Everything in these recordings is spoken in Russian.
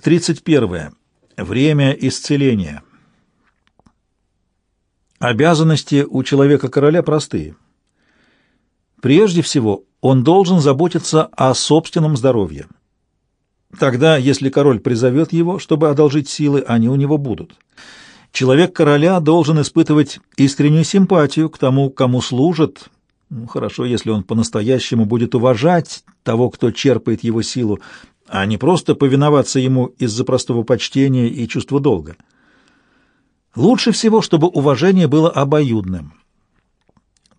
31. Время исцеления. Обязанности у человека-короля простые. Прежде всего, он должен заботиться о собственном здоровье. Тогда, если король призовет его, чтобы одолжить силы, они у него будут. Человек-короля должен испытывать искреннюю симпатию к тому, кому служит. Ну, хорошо, если он по-настоящему будет уважать того, кто черпает его силу, а не просто повиноваться ему из-за простого почтения и чувства долга. Лучше всего, чтобы уважение было обоюдным.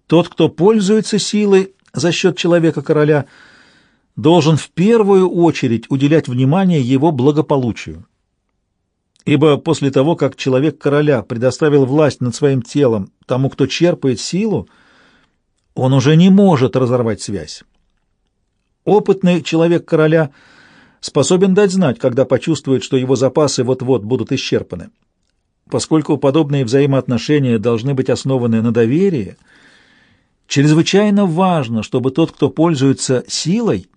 Тот, кто пользуется силой за счет человека-короля, должен в первую очередь уделять внимание его благополучию. Ибо после того, как человек-короля предоставил власть над своим телом тому, кто черпает силу, он уже не может разорвать связь. Опытный человек-короля – способен дать знать, когда почувствует, что его запасы вот-вот будут исчерпаны. Поскольку подобные взаимоотношения должны быть основаны на доверии, чрезвычайно важно, чтобы тот, кто пользуется силой,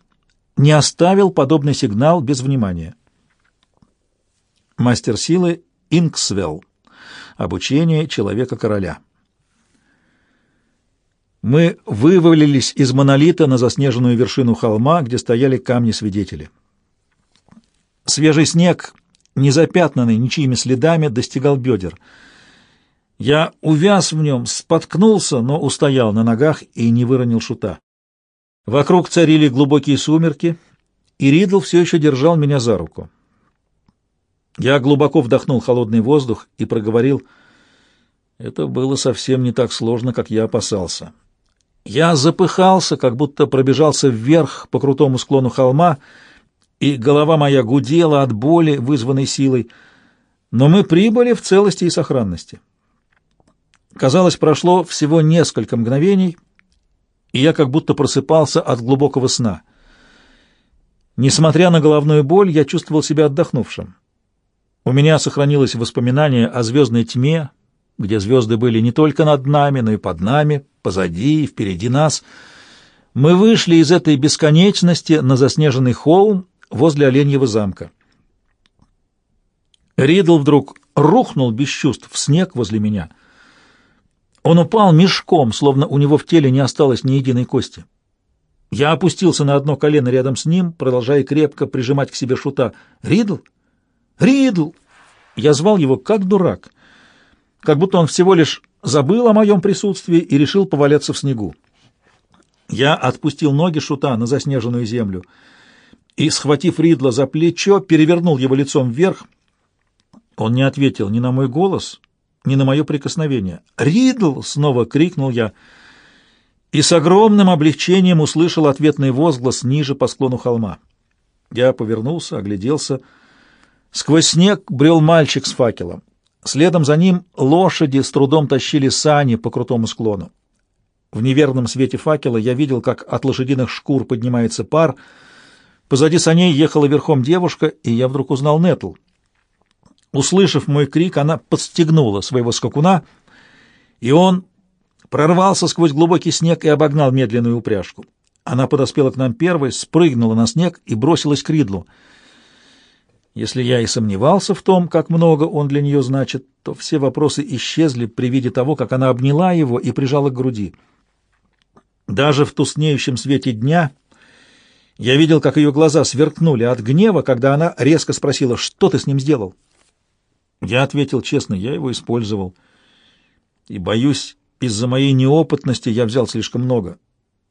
не оставил подобный сигнал без внимания. Мастер силы Инксвелл. Обучение человека-короля. Мы вывалились из монолита на заснеженную вершину холма, где стояли камни-свидетели. Свежий снег, не запятнанный ничьими следами, достигал бедер. Я увяз в нем, споткнулся, но устоял на ногах и не выронил шута. Вокруг царили глубокие сумерки, и Ридл все еще держал меня за руку. Я глубоко вдохнул холодный воздух и проговорил, это было совсем не так сложно, как я опасался. Я запыхался, как будто пробежался вверх по крутому склону холма, и голова моя гудела от боли, вызванной силой, но мы прибыли в целости и сохранности. Казалось, прошло всего несколько мгновений, и я как будто просыпался от глубокого сна. Несмотря на головную боль, я чувствовал себя отдохнувшим. У меня сохранилось воспоминание о звездной тьме, где звезды были не только над нами, но и под нами, позади и впереди нас. Мы вышли из этой бесконечности на заснеженный холм возле Оленьего замка. Ридл вдруг рухнул без чувств в снег возле меня. Он упал мешком, словно у него в теле не осталось ни единой кости. Я опустился на одно колено рядом с ним, продолжая крепко прижимать к себе шута. «Ридл? Ридл!» Я звал его как дурак, как будто он всего лишь забыл о моем присутствии и решил поваляться в снегу. Я отпустил ноги шута на заснеженную землю — и, схватив Ридла за плечо, перевернул его лицом вверх. Он не ответил ни на мой голос, ни на мое прикосновение. «Ридл!» — снова крикнул я, и с огромным облегчением услышал ответный возглас ниже по склону холма. Я повернулся, огляделся. Сквозь снег брел мальчик с факелом. Следом за ним лошади с трудом тащили сани по крутому склону. В неверном свете факела я видел, как от лошадиных шкур поднимается пар — Позади саней ехала верхом девушка, и я вдруг узнал Нетл. Услышав мой крик, она подстегнула своего скакуна, и он прорвался сквозь глубокий снег и обогнал медленную упряжку. Она подоспела к нам первой, спрыгнула на снег и бросилась к Ридлу. Если я и сомневался в том, как много он для нее значит, то все вопросы исчезли при виде того, как она обняла его и прижала к груди. Даже в туснеющем свете дня я видел, как ее глаза сверкнули от гнева, когда она резко спросила, что ты с ним сделал. Я ответил честно, я его использовал. И, боюсь, из-за моей неопытности я взял слишком много.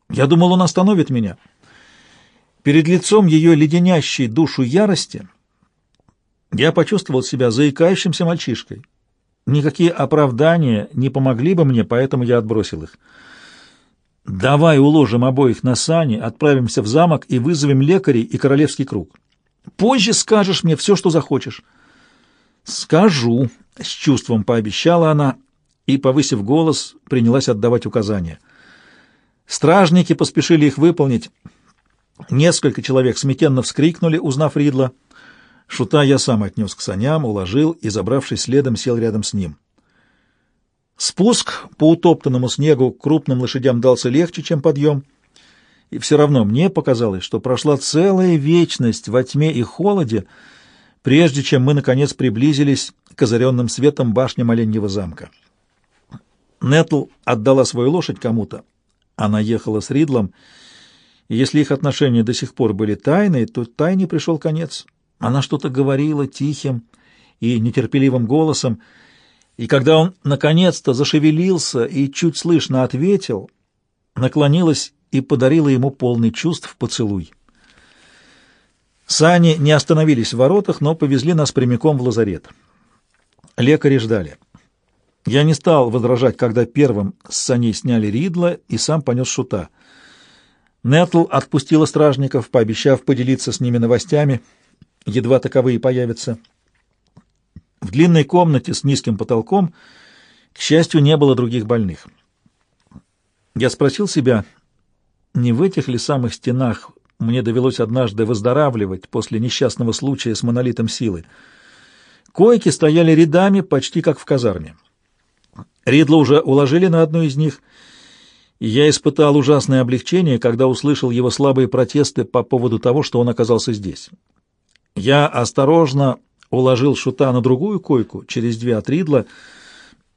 Я думал, он остановит меня. Перед лицом ее леденящей душу ярости я почувствовал себя заикающимся мальчишкой. Никакие оправдания не помогли бы мне, поэтому я отбросил их. Давай уложим обоих на сани, отправимся в замок и вызовем лекарей и королевский круг. Позже скажешь мне все, что захочешь. Скажу, с чувством пообещала она и, повысив голос, принялась отдавать указания. Стражники поспешили их выполнить. Несколько человек смятенно вскрикнули, узнав Ридла. Шута я сам отнес к саням, уложил и, забравшись следом, сел рядом с ним. Спуск по утоптанному снегу крупным лошадям дался легче, чем подъем, и все равно мне показалось, что прошла целая вечность во тьме и холоде, прежде чем мы, наконец, приблизились к озаренным светом башням Оленьего замка. Нетл отдала свою лошадь кому-то. Она ехала с Ридлом, и если их отношения до сих пор были тайной, то тайне пришел конец. Она что-то говорила тихим и нетерпеливым голосом, и когда он наконец-то зашевелился и чуть слышно ответил, наклонилась и подарила ему полный чувств поцелуй. Сани не остановились в воротах, но повезли нас прямиком в лазарет. Лекари ждали. Я не стал возражать, когда первым с саней сняли Ридла и сам понес шута. Нетл отпустила стражников, пообещав поделиться с ними новостями, едва таковые появятся. В длинной комнате с низким потолком, к счастью, не было других больных. Я спросил себя, не в этих ли самых стенах мне довелось однажды выздоравливать после несчастного случая с монолитом силы. Койки стояли рядами, почти как в казарме. Ридла уже уложили на одну из них, и я испытал ужасное облегчение, когда услышал его слабые протесты по поводу того, что он оказался здесь. Я осторожно уложил Шута на другую койку, через две от Ридла,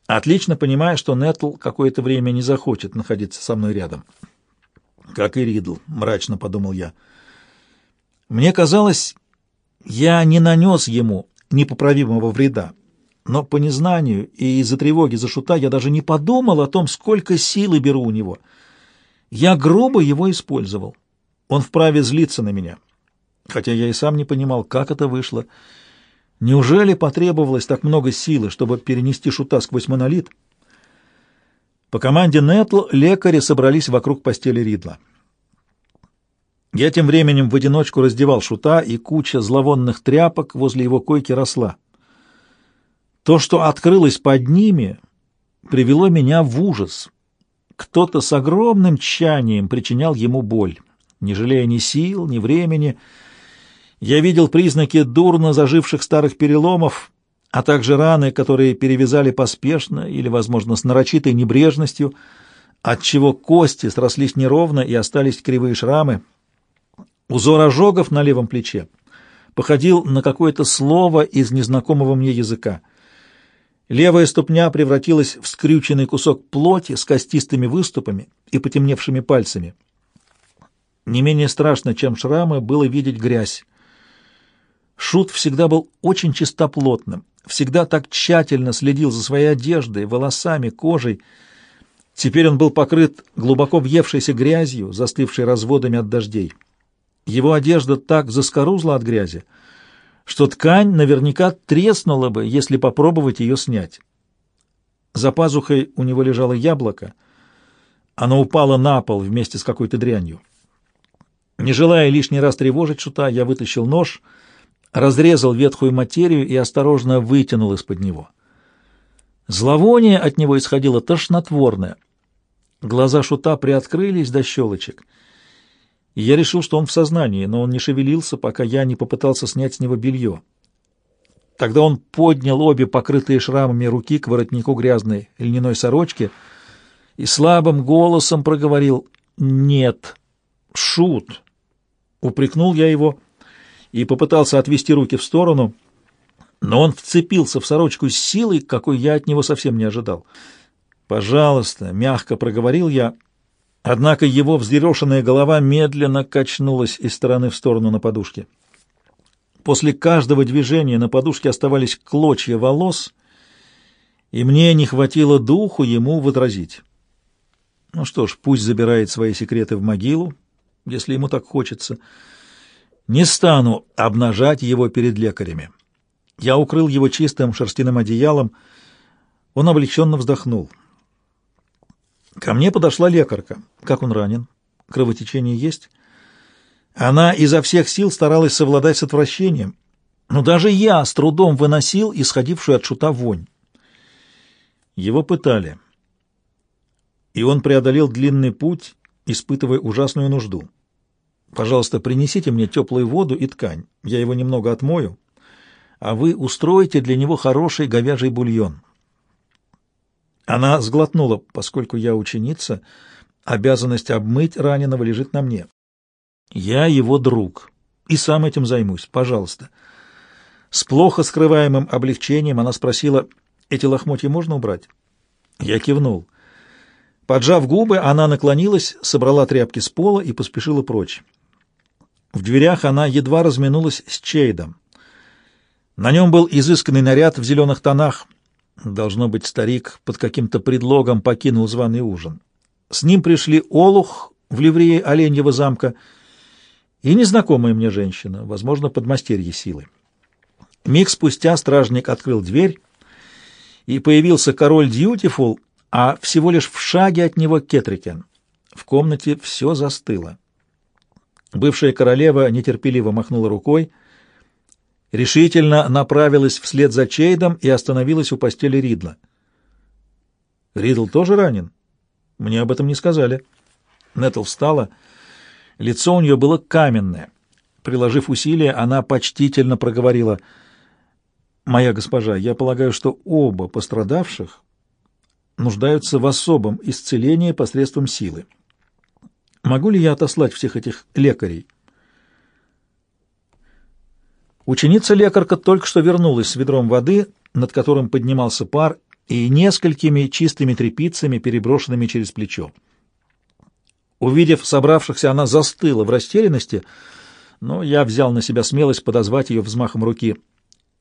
отлично понимая, что Нетл какое-то время не захочет находиться со мной рядом. «Как и Ридл», — мрачно подумал я. Мне казалось, я не нанес ему непоправимого вреда, но по незнанию и из-за тревоги за Шута я даже не подумал о том, сколько силы беру у него. Я грубо его использовал. Он вправе злиться на меня, хотя я и сам не понимал, как это вышло. Неужели потребовалось так много силы, чтобы перенести Шута сквозь монолит? По команде Нетл лекари собрались вокруг постели Ридла. Я тем временем в одиночку раздевал Шута, и куча зловонных тряпок возле его койки росла. То, что открылось под ними, привело меня в ужас. Кто-то с огромным тщанием причинял ему боль, не жалея ни сил, ни времени. Я видел признаки дурно заживших старых переломов, а также раны, которые перевязали поспешно или, возможно, с нарочитой небрежностью, отчего кости срослись неровно и остались кривые шрамы. Узор ожогов на левом плече походил на какое-то слово из незнакомого мне языка. Левая ступня превратилась в скрюченный кусок плоти с костистыми выступами и потемневшими пальцами. Не менее страшно, чем шрамы, было видеть грязь. Шут всегда был очень чистоплотным, всегда так тщательно следил за своей одеждой, волосами, кожей. Теперь он был покрыт глубоко въевшейся грязью, застывшей разводами от дождей. Его одежда так заскорузла от грязи, что ткань наверняка треснула бы, если попробовать ее снять. За пазухой у него лежало яблоко. Оно упало на пол вместе с какой-то дрянью. Не желая лишний раз тревожить шута, я вытащил нож — разрезал ветхую материю и осторожно вытянул из-под него. Зловоние от него исходило тошнотворное. Глаза шута приоткрылись до щелочек. Я решил, что он в сознании, но он не шевелился, пока я не попытался снять с него белье. Тогда он поднял обе покрытые шрамами руки к воротнику грязной льняной сорочки и слабым голосом проговорил «Нет, шут!» Упрекнул я его и попытался отвести руки в сторону, но он вцепился в сорочку с силой, какой я от него совсем не ожидал. «Пожалуйста», — мягко проговорил я, однако его взъерошенная голова медленно качнулась из стороны в сторону на подушке. После каждого движения на подушке оставались клочья волос, и мне не хватило духу ему возразить. Ну что ж, пусть забирает свои секреты в могилу, если ему так хочется, — не стану обнажать его перед лекарями. Я укрыл его чистым шерстяным одеялом. Он облегченно вздохнул. Ко мне подошла лекарка. Как он ранен? Кровотечение есть? Она изо всех сил старалась совладать с отвращением, но даже я с трудом выносил исходившую от шута вонь. Его пытали, и он преодолел длинный путь, испытывая ужасную нужду. Пожалуйста, принесите мне теплую воду и ткань. Я его немного отмою, а вы устроите для него хороший говяжий бульон. Она сглотнула, поскольку я ученица, обязанность обмыть раненого лежит на мне. Я его друг и сам этим займусь, пожалуйста. С плохо скрываемым облегчением она спросила, «Эти лохмотья можно убрать?» Я кивнул. Поджав губы, она наклонилась, собрала тряпки с пола и поспешила прочь. В дверях она едва разминулась с Чейдом. На нем был изысканный наряд в зеленых тонах. Должно быть, старик под каким-то предлогом покинул званый ужин. С ним пришли Олух в ливрее Оленьего замка и незнакомая мне женщина, возможно, подмастерье силы. Миг спустя стражник открыл дверь, и появился король Дьютифул, а всего лишь в шаге от него Кетрикен. В комнате все застыло. Бывшая королева нетерпеливо махнула рукой, решительно направилась вслед за Чейдом и остановилась у постели Ридла. «Ридл тоже ранен? Мне об этом не сказали». Нетл встала. Лицо у нее было каменное. Приложив усилия, она почтительно проговорила — «Моя госпожа, я полагаю, что оба пострадавших нуждаются в особом исцелении посредством силы. Могу ли я отослать всех этих лекарей?» Ученица-лекарка только что вернулась с ведром воды, над которым поднимался пар, и несколькими чистыми тряпицами, переброшенными через плечо. Увидев собравшихся, она застыла в растерянности, но я взял на себя смелость подозвать ее взмахом руки —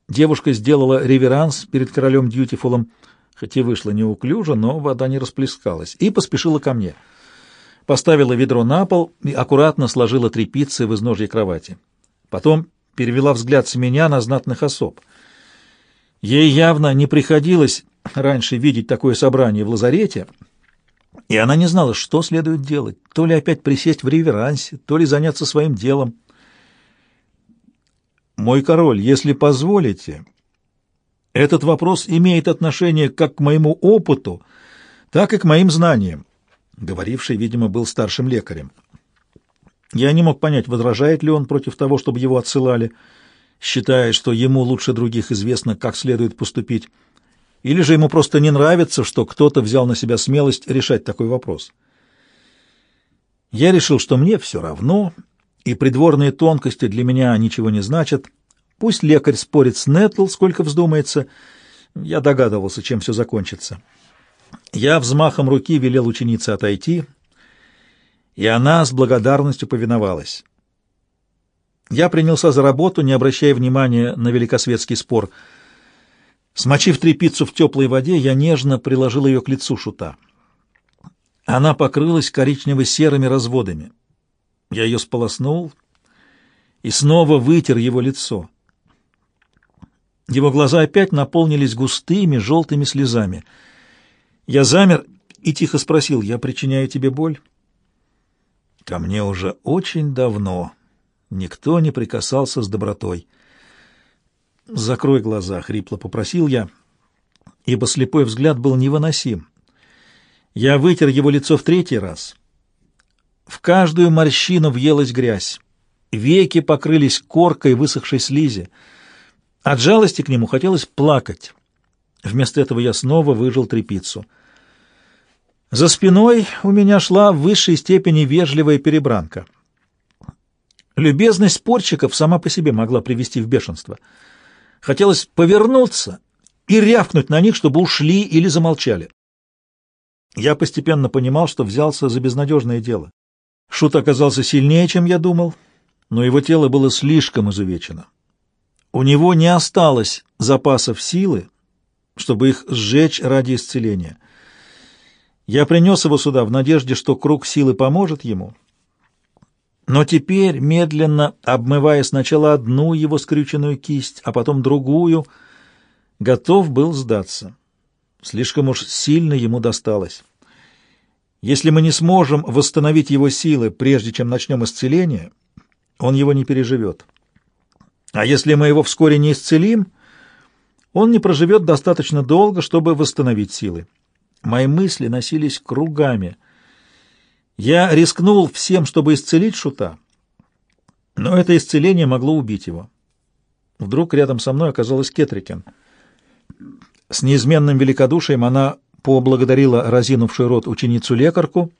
Девушка сделала реверанс перед королем Дьютифулом, хоть и вышла неуклюже, но вода не расплескалась, и поспешила ко мне. Поставила ведро на пол и аккуратно сложила тряпицы в изножье кровати. Потом перевела взгляд с меня на знатных особ. Ей явно не приходилось раньше видеть такое собрание в лазарете, и она не знала, что следует делать, то ли опять присесть в реверансе, то ли заняться своим делом. «Мой король, если позволите, этот вопрос имеет отношение как к моему опыту, так и к моим знаниям». Говоривший, видимо, был старшим лекарем. Я не мог понять, возражает ли он против того, чтобы его отсылали, считая, что ему лучше других известно, как следует поступить, или же ему просто не нравится, что кто-то взял на себя смелость решать такой вопрос. Я решил, что мне все равно, и придворные тонкости для меня ничего не значат. Пусть лекарь спорит с Нетл, сколько вздумается. Я догадывался, чем все закончится. Я взмахом руки велел ученице отойти, и она с благодарностью повиновалась. Я принялся за работу, не обращая внимания на великосветский спор. Смочив тряпицу в теплой воде, я нежно приложил ее к лицу шута. Она покрылась коричнево-серыми разводами. Я ее сполоснул и снова вытер его лицо. Его глаза опять наполнились густыми желтыми слезами. Я замер и тихо спросил, «Я причиняю тебе боль?» Ко мне уже очень давно никто не прикасался с добротой. «Закрой глаза», — хрипло попросил я, ибо слепой взгляд был невыносим. Я вытер его лицо в третий раз — в каждую морщину въелась грязь. Веки покрылись коркой высохшей слизи. От жалости к нему хотелось плакать. Вместо этого я снова выжил трепицу. За спиной у меня шла в высшей степени вежливая перебранка. Любезность спорщиков сама по себе могла привести в бешенство. Хотелось повернуться и рявкнуть на них, чтобы ушли или замолчали. Я постепенно понимал, что взялся за безнадежное дело. Шут оказался сильнее, чем я думал, но его тело было слишком изувечено. У него не осталось запасов силы, чтобы их сжечь ради исцеления. Я принес его сюда в надежде, что круг силы поможет ему. Но теперь, медленно обмывая сначала одну его скрюченную кисть, а потом другую, готов был сдаться. Слишком уж сильно ему досталось. Если мы не сможем восстановить его силы, прежде чем начнем исцеление, он его не переживет. А если мы его вскоре не исцелим, он не проживет достаточно долго, чтобы восстановить силы. Мои мысли носились кругами. Я рискнул всем, чтобы исцелить Шута, но это исцеление могло убить его. Вдруг рядом со мной оказалась Кетрикен. С неизменным великодушием она поблагодарила разинувшую рот ученицу-лекарку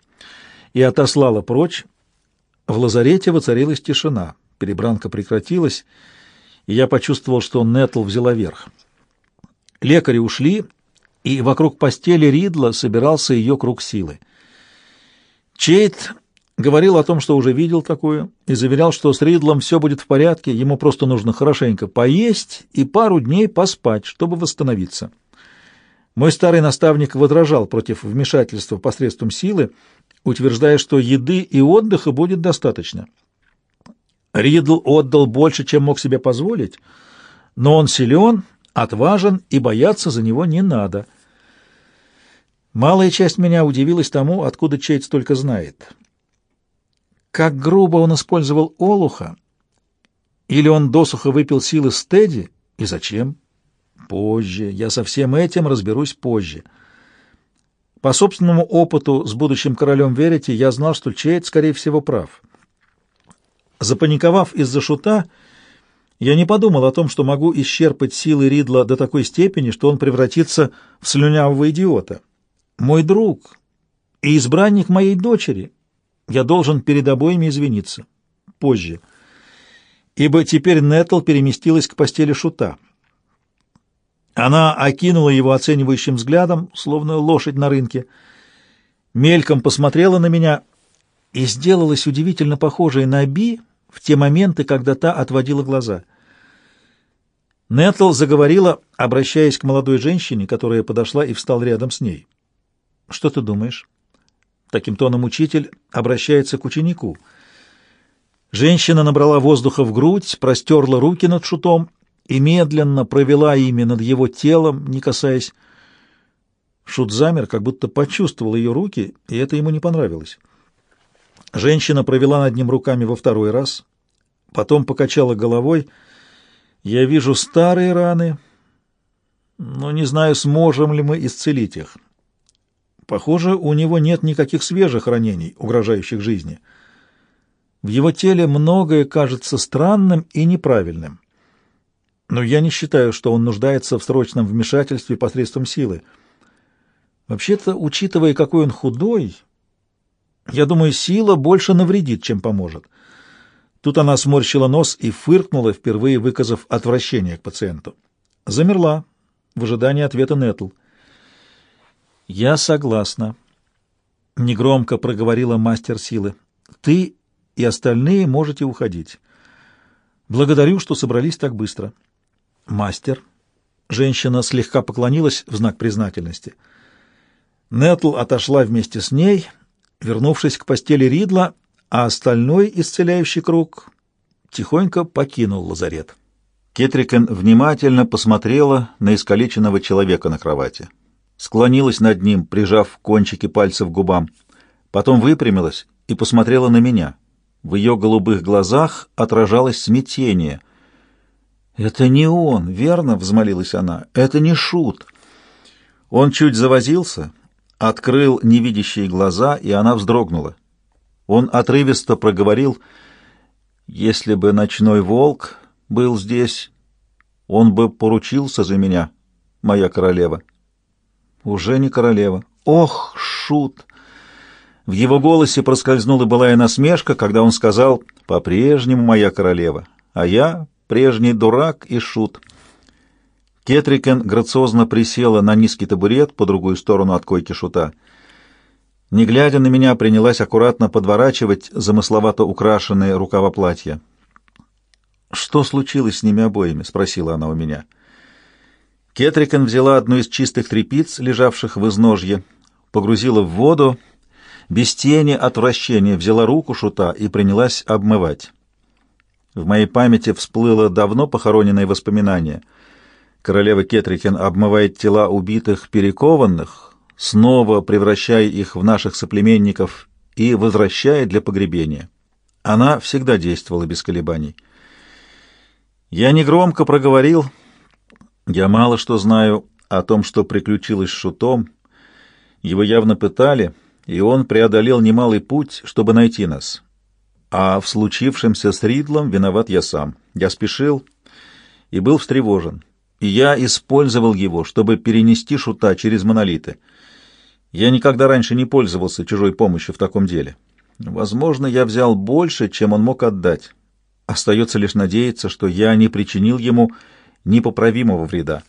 и отослала прочь. В лазарете воцарилась тишина. Перебранка прекратилась, и я почувствовал, что Нетл взяла верх. Лекари ушли, и вокруг постели Ридла собирался ее круг силы. Чейт говорил о том, что уже видел такое, и заверял, что с Ридлом все будет в порядке, ему просто нужно хорошенько поесть и пару дней поспать, чтобы восстановиться. Мой старый наставник возражал против вмешательства посредством силы, утверждая, что еды и отдыха будет достаточно. Ридл отдал больше, чем мог себе позволить, но он силен, отважен, и бояться за него не надо. Малая часть меня удивилась тому, откуда Чейт столько знает. Как грубо он использовал Олуха? Или он досуха выпил силы Стеди? И зачем? Позже. Я со всем этим разберусь позже. По собственному опыту с будущим королем Верити я знал, что Чейд, скорее всего, прав. Запаниковав из-за шута, я не подумал о том, что могу исчерпать силы Ридла до такой степени, что он превратится в слюнявого идиота. Мой друг и избранник моей дочери — я должен перед обоими извиниться. Позже. Ибо теперь Нетл переместилась к постели Шута. Она окинула его оценивающим взглядом, словно лошадь на рынке, мельком посмотрела на меня и сделалась удивительно похожей на Би в те моменты, когда та отводила глаза. Нетл заговорила, обращаясь к молодой женщине, которая подошла и встал рядом с ней. «Что ты думаешь?» Таким тоном учитель обращается к ученику. Женщина набрала воздуха в грудь, простерла руки над шутом и медленно провела ими над его телом, не касаясь. Шут замер, как будто почувствовал ее руки, и это ему не понравилось. Женщина провела над ним руками во второй раз, потом покачала головой. «Я вижу старые раны, но не знаю, сможем ли мы исцелить их. Похоже, у него нет никаких свежих ранений, угрожающих жизни. В его теле многое кажется странным и неправильным. Но я не считаю, что он нуждается в срочном вмешательстве посредством силы. Вообще-то, учитывая, какой он худой, я думаю, сила больше навредит, чем поможет. Тут она сморщила нос и фыркнула, впервые выказав отвращение к пациенту. Замерла в ожидании ответа Нетл. «Я согласна», — негромко проговорила мастер силы. «Ты и остальные можете уходить. Благодарю, что собрались так быстро». «Мастер». Женщина слегка поклонилась в знак признательности. Нетл отошла вместе с ней, вернувшись к постели Ридла, а остальной исцеляющий круг тихонько покинул лазарет. Кетрикен внимательно посмотрела на искалеченного человека на кровати склонилась над ним, прижав кончики пальцев к губам. Потом выпрямилась и посмотрела на меня. В ее голубых глазах отражалось смятение. «Это не он, верно?» — взмолилась она. «Это не шут». Он чуть завозился, открыл невидящие глаза, и она вздрогнула. Он отрывисто проговорил, «Если бы ночной волк был здесь, он бы поручился за меня, моя королева». Уже не королева. Ох, шут! В его голосе проскользнула былая насмешка, когда он сказал «По-прежнему моя королева, а я прежний дурак и шут». Кетрикен грациозно присела на низкий табурет по другую сторону от койки шута. Не глядя на меня, принялась аккуратно подворачивать замысловато украшенные рукава платья. «Что случилось с ними обоими?» — спросила она у меня. — Кетрикен взяла одну из чистых тряпиц, лежавших в изножье, погрузила в воду, без тени отвращения взяла руку шута и принялась обмывать. В моей памяти всплыло давно похороненное воспоминание. Королева Кетрикен обмывает тела убитых перекованных, снова превращая их в наших соплеменников и возвращая для погребения. Она всегда действовала без колебаний. Я негромко проговорил — я мало что знаю о том, что приключилось с Шутом. Его явно пытали, и он преодолел немалый путь, чтобы найти нас. А в случившемся с Ридлом виноват я сам. Я спешил и был встревожен. И я использовал его, чтобы перенести Шута через монолиты. Я никогда раньше не пользовался чужой помощью в таком деле. Возможно, я взял больше, чем он мог отдать. Остается лишь надеяться, что я не причинил ему непоправимого вреда.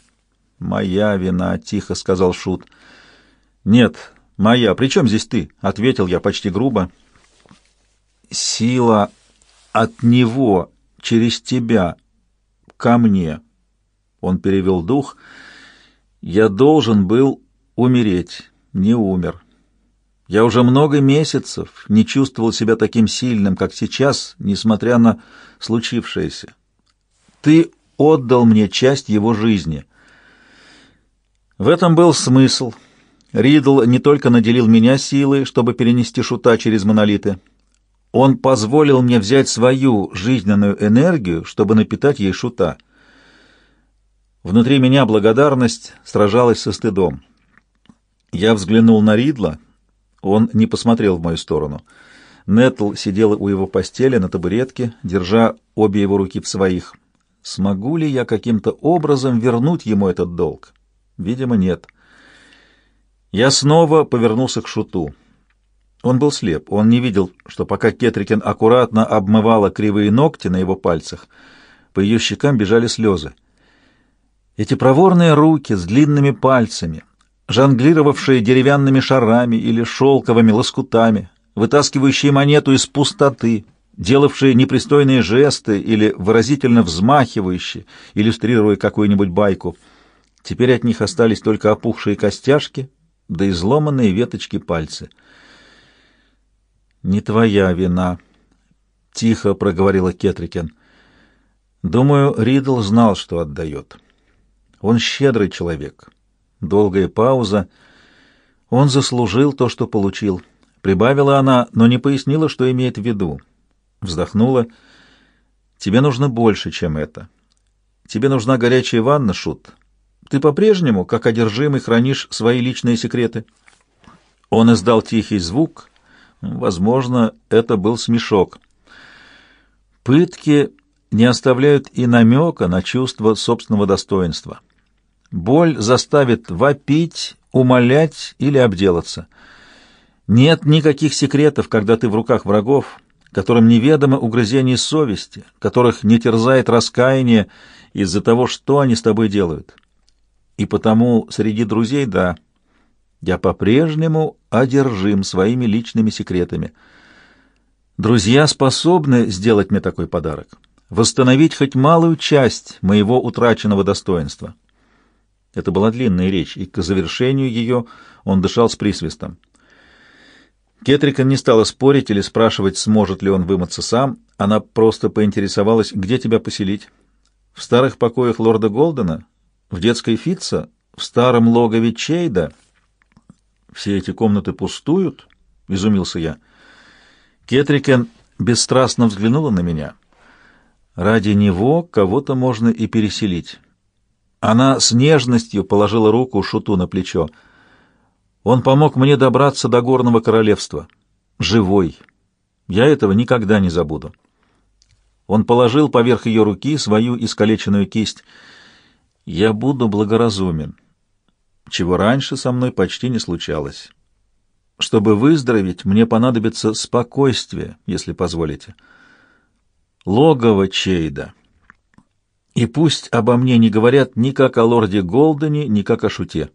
«Моя вина», — тихо сказал Шут. «Нет, моя. При чем здесь ты?» — ответил я почти грубо. «Сила от него через тебя ко мне». Он перевел дух. «Я должен был умереть, не умер. Я уже много месяцев не чувствовал себя таким сильным, как сейчас, несмотря на случившееся. Ты отдал мне часть его жизни». В этом был смысл. Ридл не только наделил меня силой, чтобы перенести шута через монолиты. Он позволил мне взять свою жизненную энергию, чтобы напитать ей шута. Внутри меня благодарность сражалась со стыдом. Я взглянул на Ридла. Он не посмотрел в мою сторону. Нетл сидела у его постели на табуретке, держа обе его руки в своих. Смогу ли я каким-то образом вернуть ему этот долг? Видимо, нет. Я снова повернулся к Шуту. Он был слеп. Он не видел, что пока Кетрикен аккуратно обмывала кривые ногти на его пальцах, по ее щекам бежали слезы. Эти проворные руки с длинными пальцами, жонглировавшие деревянными шарами или шелковыми лоскутами, вытаскивающие монету из пустоты, делавшие непристойные жесты или выразительно взмахивающие, иллюстрируя какую-нибудь байку — Теперь от них остались только опухшие костяшки да изломанные веточки пальцы. «Не твоя вина», — тихо проговорила Кетрикен. «Думаю, Ридл знал, что отдает. Он щедрый человек. Долгая пауза. Он заслужил то, что получил». Прибавила она, но не пояснила, что имеет в виду. Вздохнула. «Тебе нужно больше, чем это. Тебе нужна горячая ванна, Шут. Ты по-прежнему, как одержимый, хранишь свои личные секреты?» Он издал тихий звук. Возможно, это был смешок. Пытки не оставляют и намека на чувство собственного достоинства. Боль заставит вопить, умолять или обделаться. Нет никаких секретов, когда ты в руках врагов, которым неведомо угрызение совести, которых не терзает раскаяние из-за того, что они с тобой делают. И потому среди друзей, да, я по-прежнему одержим своими личными секретами. Друзья способны сделать мне такой подарок, восстановить хоть малую часть моего утраченного достоинства. Это была длинная речь, и к завершению ее он дышал с присвистом. Кетрикон не стала спорить или спрашивать, сможет ли он вымыться сам. Она просто поинтересовалась, где тебя поселить. В старых покоях лорда Голдена? В детской Фитца, в старом логове Чейда. Все эти комнаты пустуют? Изумился я. Кетрикен бесстрастно взглянула на меня. Ради него кого-то можно и переселить. Она с нежностью положила руку Шуту на плечо. Он помог мне добраться до горного королевства. Живой. Я этого никогда не забуду. Он положил поверх ее руки свою искалеченную кисть — я буду благоразумен, чего раньше со мной почти не случалось. Чтобы выздороветь, мне понадобится спокойствие, если позволите. Логово Чейда. И пусть обо мне не говорят ни как о лорде Голдене, ни как о шуте.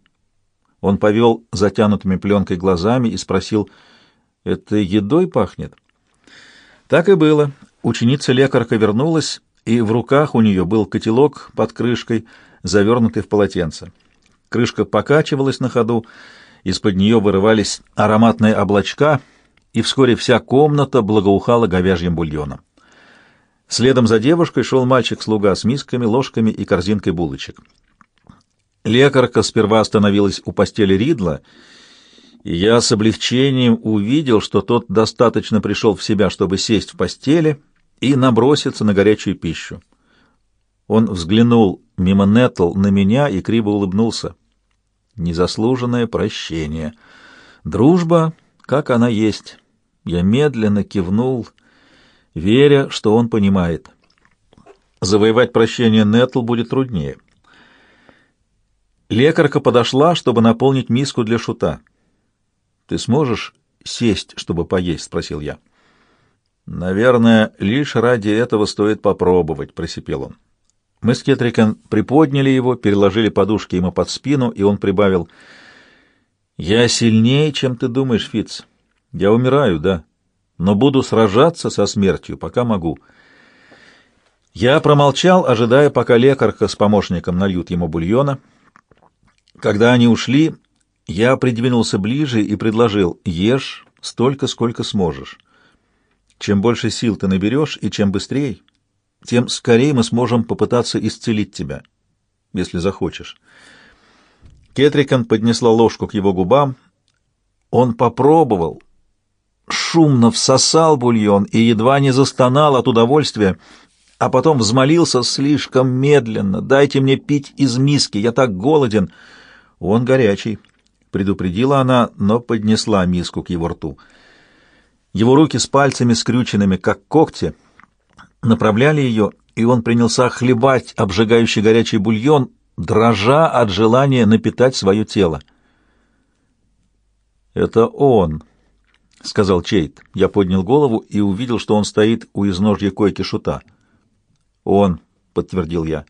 Он повел затянутыми пленкой глазами и спросил, «Это едой пахнет?» Так и было. Ученица-лекарка вернулась, и в руках у нее был котелок под крышкой — завернутый в полотенце. Крышка покачивалась на ходу, из-под нее вырывались ароматные облачка, и вскоре вся комната благоухала говяжьим бульоном. Следом за девушкой шел мальчик-слуга с мисками, ложками и корзинкой булочек. Лекарка сперва остановилась у постели Ридла, и я с облегчением увидел, что тот достаточно пришел в себя, чтобы сесть в постели и наброситься на горячую пищу. Он взглянул мимо Нетл на меня и криво улыбнулся. Незаслуженное прощение. Дружба, как она есть. Я медленно кивнул, веря, что он понимает. Завоевать прощение Нетл будет труднее. Лекарка подошла, чтобы наполнить миску для шута. «Ты сможешь сесть, чтобы поесть?» — спросил я. Наверное, лишь ради этого стоит попробовать, просипел он. Мы с Кетриком приподняли его, переложили подушки ему под спину, и он прибавил: "Я сильнее, чем ты думаешь, Фиц. Я умираю, да, но буду сражаться со смертью, пока могу". Я промолчал, ожидая, пока лекарка с помощником нальют ему бульона. Когда они ушли, я придвинулся ближе и предложил: "Ешь столько, сколько сможешь. Чем больше сил ты наберешь и чем быстрее, тем скорее мы сможем попытаться исцелить тебя, если захочешь. Кетрикон поднесла ложку к его губам. Он попробовал, шумно всосал бульон и едва не застонал от удовольствия, а потом взмолился слишком медленно. «Дайте мне пить из миски, я так голоден!» «Он горячий», — предупредила она, но поднесла миску к его рту. Его руки с пальцами скрюченными, как когти, направляли ее, и он принялся хлебать обжигающий горячий бульон, дрожа от желания напитать свое тело. «Это он», — сказал Чейт. Я поднял голову и увидел, что он стоит у изножья койки шута. «Он», — подтвердил я.